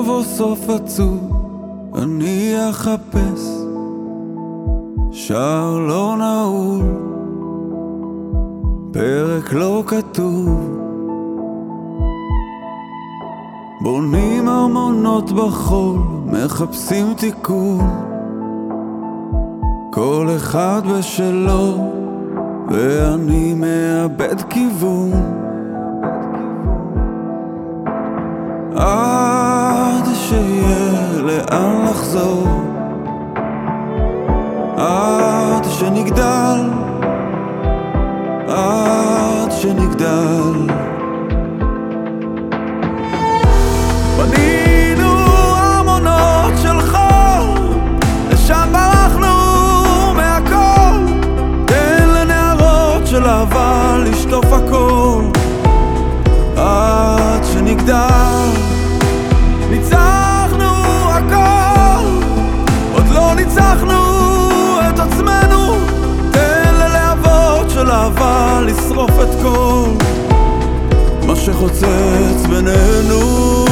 יבוא סוף עצוב, אני אחפש שער לא נעול, פרק לא כתוב. בונים ארמונות בחול, מחפשים תיקון. כל אחד בשלו, ואני מאבד כיוון. עד שיהיה לאן לחזור, עד שנגדל, עד שנגדל. שחוצץ בינינו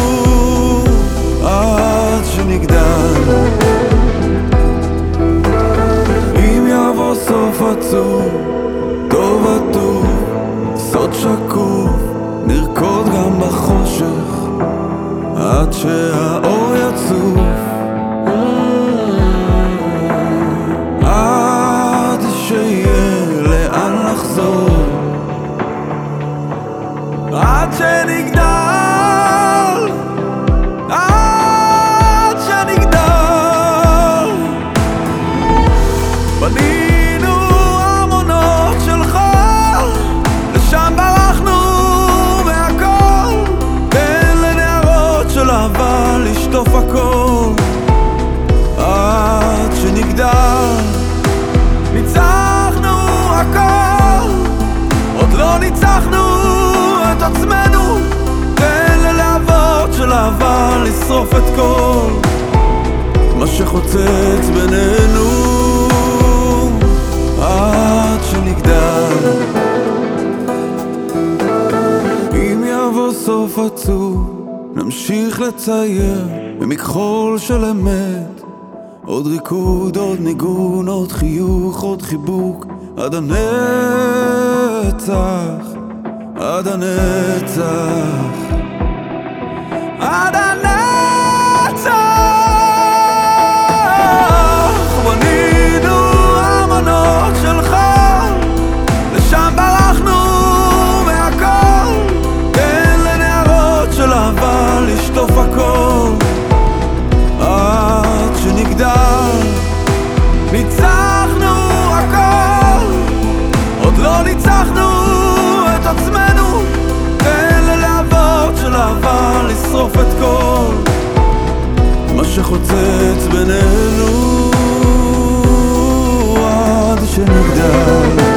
עד שנגדל. אם יבוא סוף עצוב, טוב עטוב, סוד שקוף, נרקוד גם בחושך עד שהאור לשרוף את כל מה שחוצץ בינינו עד שנגדל. אם יבוא סוף עצוב נמשיך לצייר במכחול של אמת. עוד ריקוד, עוד ניגון, עוד חיוך, עוד חיבוק עד הנצח, עד הנצח לא ניצחנו את עצמנו. תן ללהבות של אהבה לשרוף את כל מה שחוצץ בינינו. עד שנגדל